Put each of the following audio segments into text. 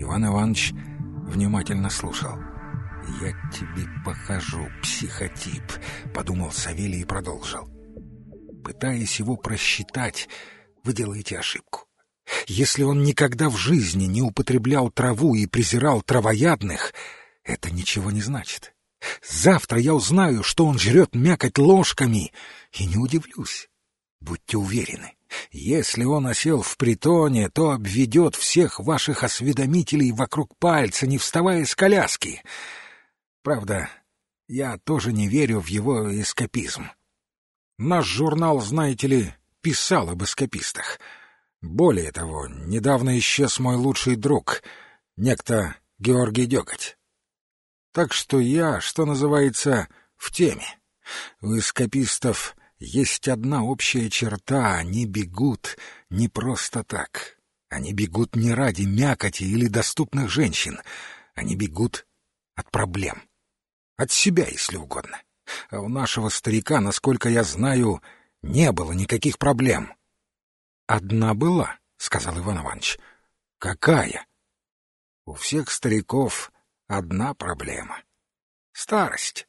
Иван Иванович внимательно слушал. «Я тебе покажу, психотип», — подумал Савелий и продолжил. «Пытаясь его просчитать, вы делаете ошибку. Если он никогда в жизни не употреблял траву и презирал травоядных, это ничего не значит. Завтра я узнаю, что он жрет мякоть ложками, и не удивлюсь. Будьте уверены, если он осел в притоне, то обведет всех ваших осведомителей вокруг пальца, не вставая с коляски. Правда, я тоже не верю в его эскапизм. Наш журнал, знаете ли, писал об эскапистах. Более того, недавно исчез мой лучший друг, некто Георгий Деготь. Так что я, что называется, в теме. У эскапистов есть одна общая черта — они бегут не просто так. Они бегут не ради мякоти или доступных женщин. Они бегут от проблем. От себя, если угодно. А у нашего старика, насколько я знаю, не было никаких проблем. «Одна была», — сказал Иван Иванович. «Какая?» «У всех стариков одна проблема. Старость.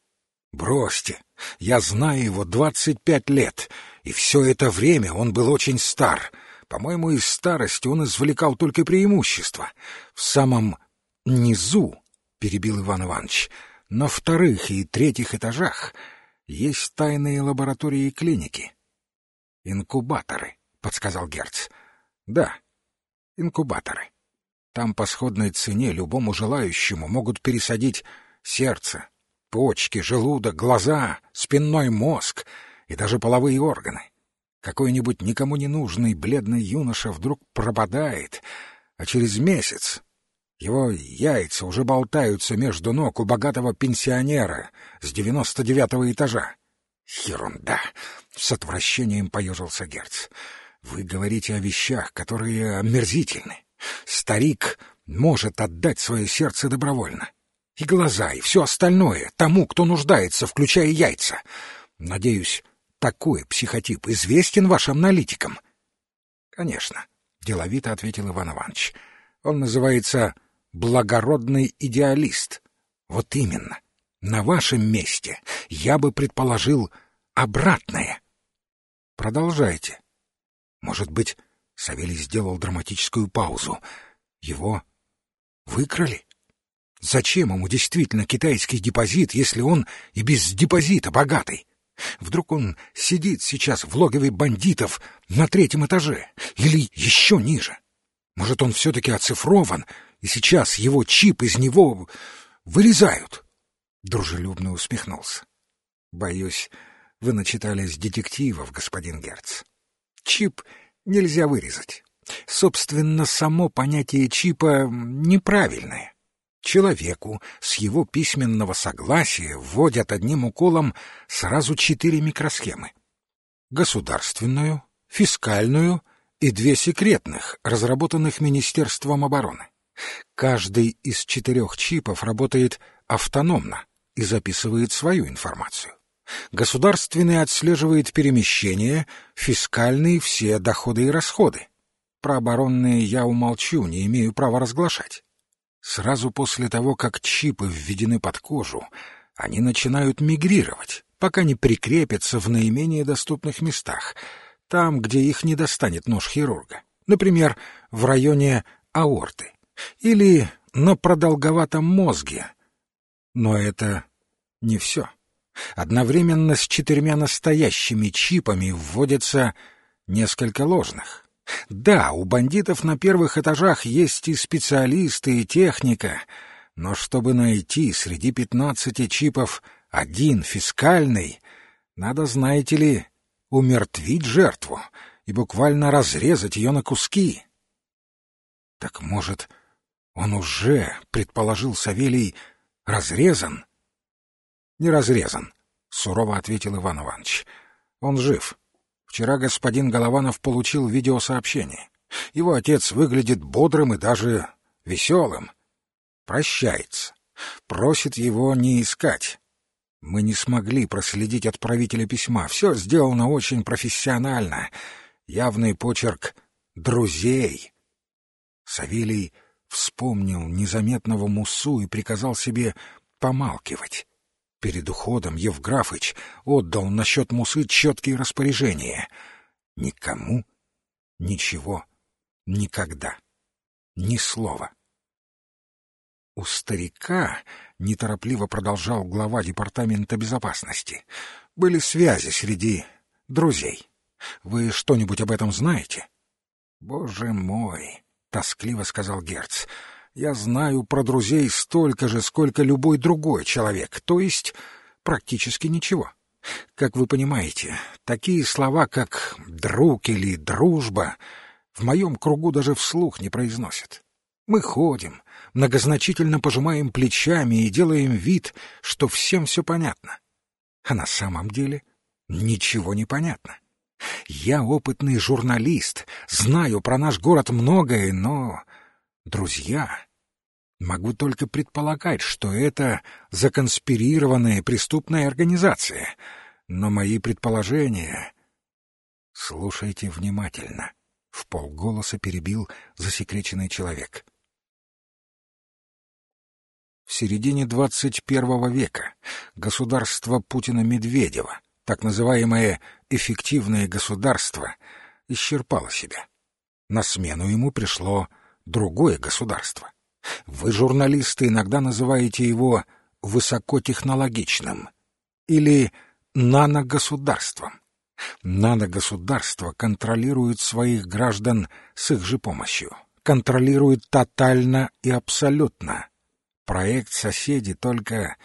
Бросьте, я знаю его двадцать пять лет, и все это время он был очень стар. По-моему, из старости он извлекал только преимущества. В самом низу, — перебил Иван Иванович, — на вторых и третьих этажах есть тайные лаборатории и клиники. Инкубаторы, — подсказал Герц. Да, инкубаторы. Там по сходной цене любому желающему могут пересадить сердце, почки, желудок, глаза, спинной мозг и даже половые органы. Какой-нибудь никому не нужный бледный юноша вдруг пропадает, а через месяц его яйца уже болтаются между ног у богатого пенсионера с девяносто девятого этажа. Ерунда! С отвращением поежился Герц. Вы говорите о вещах, которые омерзительны. Старик может отдать свое сердце добровольно и глаза, и все остальное тому, кто нуждается, включая яйца. Надеюсь, такой психотип известен вашим аналитикам? — Конечно, — деловито ответил Иван Иванович. — Он называется «благородный идеалист». Вот именно. На вашем месте я бы предположил обратное. Продолжайте. Может быть, Савелий сделал драматическую паузу. Его выкрали? Зачем ему действительно китайский депозит, если он и без депозита богатый? Вдруг он сидит сейчас в логове бандитов на третьем этаже или еще ниже? Может, он все-таки оцифрован, и сейчас его чип из него вылезают? Дружелюбно усмехнулся. Боюсь, вы начитались детективов, господин Герц. Чип нельзя вырезать. Собственно, само понятие чипа неправильное. Человеку с его письменного согласия вводят одним уколом сразу четыре микросхемы. Государственную, фискальную и две секретных, разработанных Министерством обороны. Каждый из четырех чипов работает автономно и записывает свою информацию. Государственный отслеживает перемещения, фискальный — все доходы и расходы. Про оборонные я умолчу, не имею права разглашать. Сразу после того, как чипы введены под кожу, они начинают мигрировать, пока не прикрепятся в наименее доступных местах, там, где их не достанет нож хирурга, например, в районе аорты или на продолговатом мозге. Но это не все. Одновременно с четырьмя настоящими чипами вводятся несколько ложных. Да, у бандитов на первых этажах есть и специалисты, и техника, но чтобы найти среди пятнадцати чипов один фискальный, надо, знаете ли, умертвить жертву и буквально разрезать ее на куски. Так, может, он уже, предположил Савелий, разрезан? Не разрезан, сурово ответил Иван Иванович. Он жив. Вчера господин Голованов получил видеосообщение. Его отец выглядит бодрым и даже веселым. Прощается. Просит его не искать. Мы не смогли проследить отправителя письма. Все сделано очень профессионально. Явный почерк «друзей». Савелий Вспомнил незаметного Мусу и приказал себе помалкивать. Перед уходом Евграфыч отдал насчет Мусы четкие распоряжения. Никому, ничего, никогда, ни слова. У старика, неторопливо продолжал глава департамента безопасности, были связи среди друзей. Вы что-нибудь об этом знаете? Боже мой, тоскливо сказал Герц. Я знаю про друзей столько же, сколько любой другой человек, то есть практически ничего. Как вы понимаете, такие слова, как «друг» или «дружба» в моем кругу даже вслух не произносят. Мы ходим, многозначительно пожимаем плечами и делаем вид, что всем все понятно. А на самом деле ничего не понятно. Я опытный журналист, знаю про наш город многое, но... Друзья... Могу только предполагать, что это законспирированная преступная организация. Но мои предположения... Слушайте внимательно. В полголоса перебил засекреченный человек. В середине двадцать первого века государство Путина-Медведева так называемое «эффективное государство» исчерпало себя. На смену ему пришло другое государство. Вы, журналисты, иногда называете его высокотехнологичным или наногосударством. Наногосударство контролирует своих граждан с их же помощью, контролирует тотально и абсолютно. Проект «Соседи» только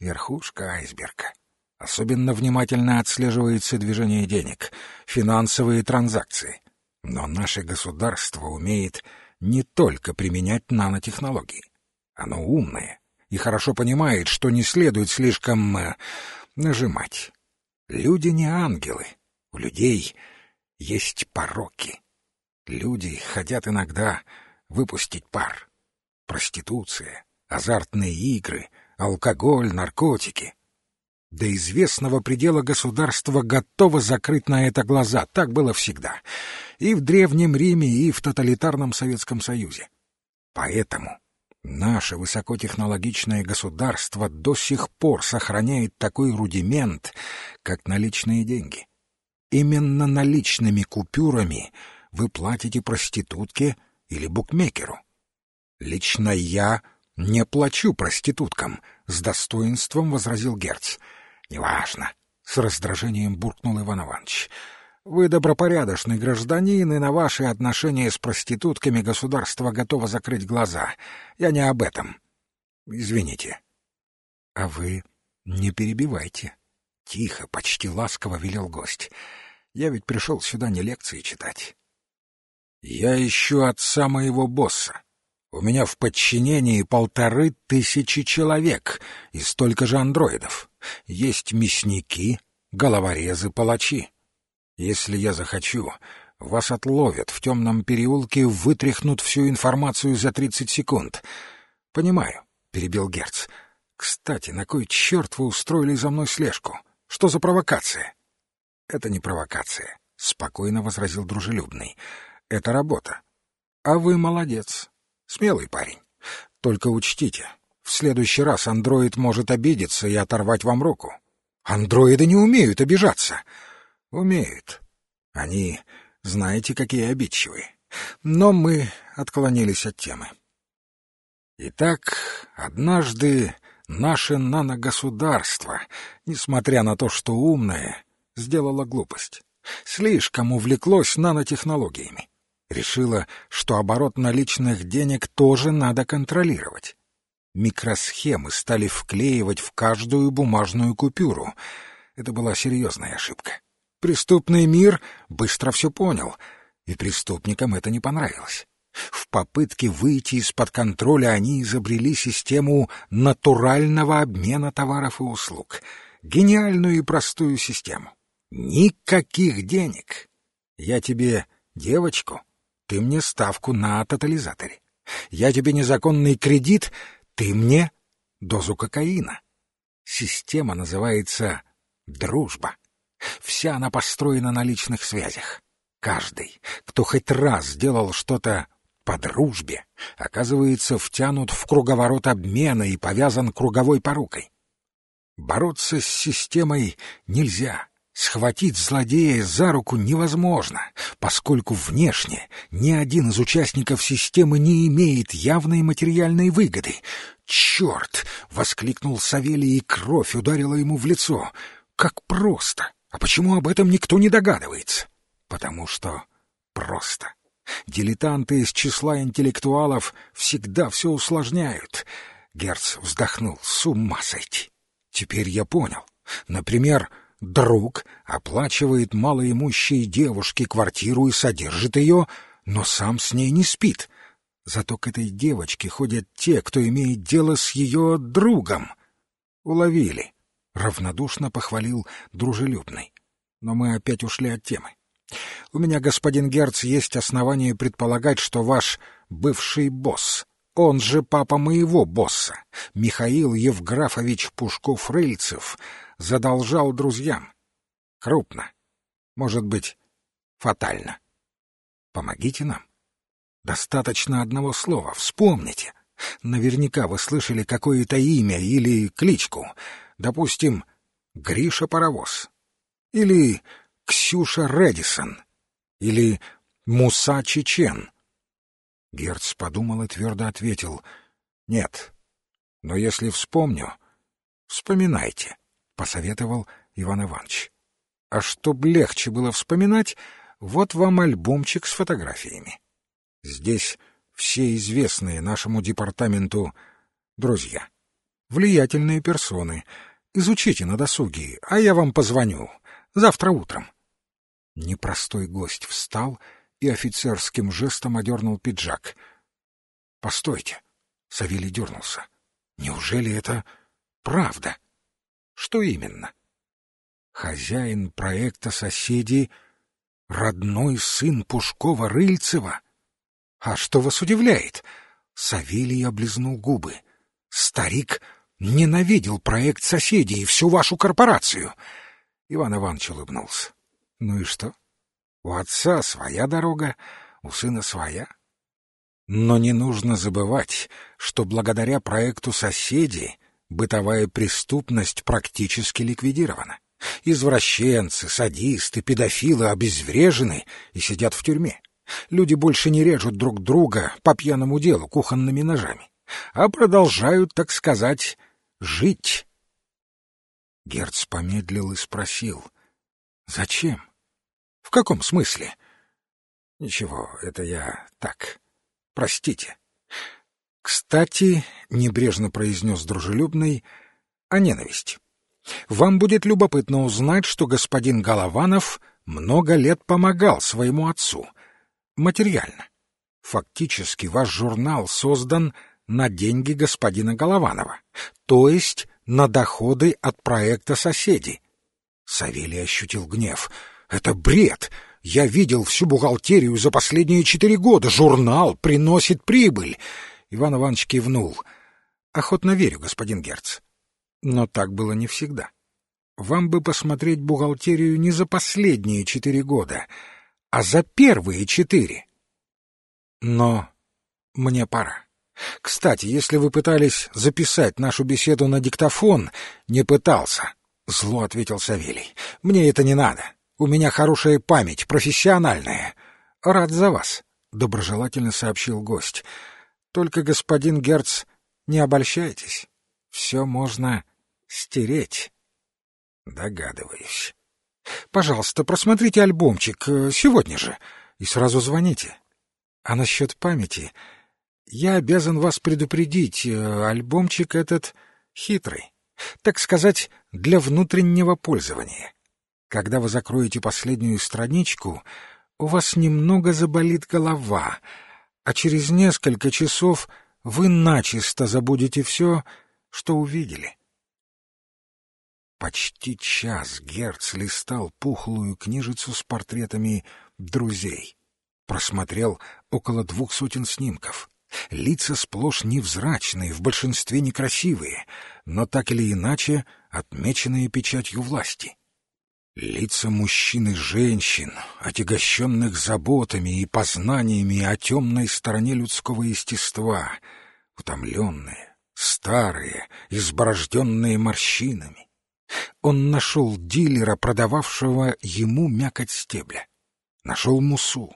верхушка айсберга. Особенно внимательно отслеживается движение денег, финансовые транзакции. Но наше государство умеет не только применять нанотехнологии. Оно умное и хорошо понимает, что не следует слишком э, нажимать. Люди не ангелы. У людей есть пороки. Люди хотят иногда выпустить пар. Проституция, азартные игры, алкоголь, наркотики. До известного предела государство готово закрыть на это глаза. Так было всегда. И в Древнем Риме, и в тоталитарном Советском Союзе. Поэтому наше высокотехнологичное государство до сих пор сохраняет такой рудимент, как наличные деньги. Именно наличными купюрами вы платите проститутке или букмекеру. Лично я не плачу проституткам, — с достоинством возразил Герц. Неважно, с раздражением буркнул Иван Иванович. Вы добропорядочный гражданин, и на ваши отношения с проститутками государство готово закрыть глаза. Я не об этом. Извините. А вы не перебивайте. Тихо, почти ласково велел гость. Я ведь пришел сюда не лекции читать. Я ищу отца моего босса. У меня в подчинении полторы тысячи человек и столько же андроидов. Есть мясники, головорезы, палачи. Если я захочу, вас отловят в темном переулке, вытряхнут всю информацию за тридцать секунд. — Понимаю, — перебил Герц. — Кстати, на кой черт вы устроили за мной слежку? Что за провокация? — Это не провокация, — спокойно возразил дружелюбный. — Это работа. А вы молодец. Смелый парень. Только учтите, в следующий раз андроид может обидеться и оторвать вам руку. Андроиды не умеют обижаться. Умеют. Они, знаете, какие обидчивые. Но мы отклонились от темы. Итак, однажды наше наногосударство, несмотря на то, что умное, сделало глупость. Слишком увлеклось нанотехнологиями решила, что оборот наличных денег тоже надо контролировать. Микросхемы стали вклеивать в каждую бумажную купюру. Это была серьезная ошибка. Преступный мир быстро все понял, и преступникам это не понравилось. В попытке выйти из-под контроля они изобрели систему натурального обмена товаров и услуг. Гениальную и простую систему. Никаких денег. Я тебе девочку ты мне ставку на тотализаторе. Я тебе незаконный кредит, ты мне дозу кокаина. Система называется «дружба». Вся она построена на личных связях. Каждый, кто хоть раз сделал что-то по дружбе, оказывается втянут в круговорот обмена и повязан круговой порукой. Бороться с системой нельзя. Схватить злодея за руку невозможно, поскольку внешне ни один из участников системы не имеет явной материальной выгоды. «Черт!» — воскликнул Савелий, и кровь ударила ему в лицо. «Как просто! А почему об этом никто не догадывается?» «Потому что просто. Дилетанты из числа интеллектуалов всегда все усложняют». Герц вздохнул. «С ума сойти!» «Теперь я понял. Например, друг оплачивает малоимущей девушке квартиру и содержит ее, но сам с ней не спит. Зато к этой девочке ходят те, кто имеет дело с ее другом. Уловили. Равнодушно похвалил дружелюбный. Но мы опять ушли от темы. У меня, господин Герц, есть основания предполагать, что ваш бывший босс, он же папа моего босса, Михаил Евграфович Пушков-Рыльцев, задолжал друзьям. Крупно. Может быть, фатально. Помогите нам. Достаточно одного слова. Вспомните. Наверняка вы слышали какое-то имя или кличку. Допустим, Гриша Паровоз. Или Ксюша Редисон. Или Муса Чечен. Герц подумал и твердо ответил. Нет. Но если вспомню, вспоминайте посоветовал Иван Иванович. А чтоб легче было вспоминать, вот вам альбомчик с фотографиями. Здесь все известные нашему департаменту друзья, влиятельные персоны. Изучите на досуге, а я вам позвоню завтра утром. Непростой гость встал и офицерским жестом одернул пиджак. — Постойте, — Савелий дернулся. — Неужели это правда? — что именно? Хозяин проекта «Соседи» — родной сын Пушкова-Рыльцева? А что вас удивляет? Савелий облизнул губы. Старик ненавидел проект «Соседи» и всю вашу корпорацию. Иван Иванович улыбнулся. Ну и что? У отца своя дорога, у сына своя. Но не нужно забывать, что благодаря проекту «Соседи» бытовая преступность практически ликвидирована. Извращенцы, садисты, педофилы обезврежены и сидят в тюрьме. Люди больше не режут друг друга по пьяному делу кухонными ножами, а продолжают, так сказать, жить. Герц помедлил и спросил. — Зачем? — В каком смысле? — Ничего, это я так. Простите. «Кстати», — небрежно произнес дружелюбный, — «о ненависти. Вам будет любопытно узнать, что господин Голованов много лет помогал своему отцу. Материально. Фактически ваш журнал создан на деньги господина Голованова, то есть на доходы от проекта «Соседи». Савелий ощутил гнев. «Это бред! Я видел всю бухгалтерию за последние четыре года. Журнал приносит прибыль. Иван Иванович кивнул. «Охотно верю, господин Герц. Но так было не всегда. Вам бы посмотреть бухгалтерию не за последние четыре года, а за первые четыре. Но мне пора. Кстати, если вы пытались записать нашу беседу на диктофон, не пытался, — зло ответил Савелий. Мне это не надо. У меня хорошая память, профессиональная. Рад за вас, — доброжелательно сообщил гость. Только, господин Герц, не обольщайтесь. Все можно стереть. Догадываюсь. Пожалуйста, просмотрите альбомчик э, сегодня же и сразу звоните. А насчет памяти я обязан вас предупредить. Э, альбомчик этот хитрый, так сказать, для внутреннего пользования. Когда вы закроете последнюю страничку, у вас немного заболит голова — а через несколько часов вы начисто забудете все, что увидели. Почти час Герц листал пухлую книжицу с портретами друзей. Просмотрел около двух сотен снимков. Лица сплошь невзрачные, в большинстве некрасивые, но так или иначе отмеченные печатью власти. Лица мужчин и женщин, отягощенных заботами и познаниями о темной стороне людского естества, утомленные, старые, изборожденные морщинами. Он нашел дилера, продававшего ему мякоть стебля. Нашел мусу.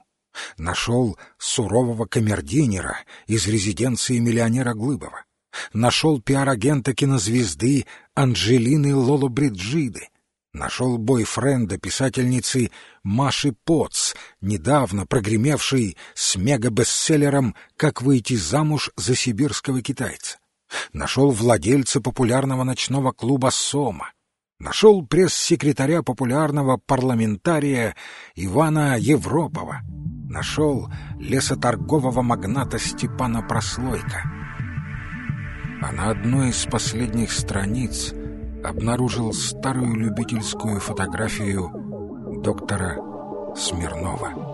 Нашел сурового камердинера из резиденции миллионера Глыбова. Нашел пиар-агента кинозвезды Анджелины Лоло-Бриджиды Нашел бойфренда писательницы Маши Потц, недавно прогремевшей с мега-бестселлером «Как выйти замуж за сибирского китайца». Нашел владельца популярного ночного клуба «Сома». Нашел пресс-секретаря популярного парламентария Ивана Европова. Нашел лесоторгового магната Степана Прослойка. А на одной из последних страниц — обнаружил старую любительскую фотографию доктора Смирнова.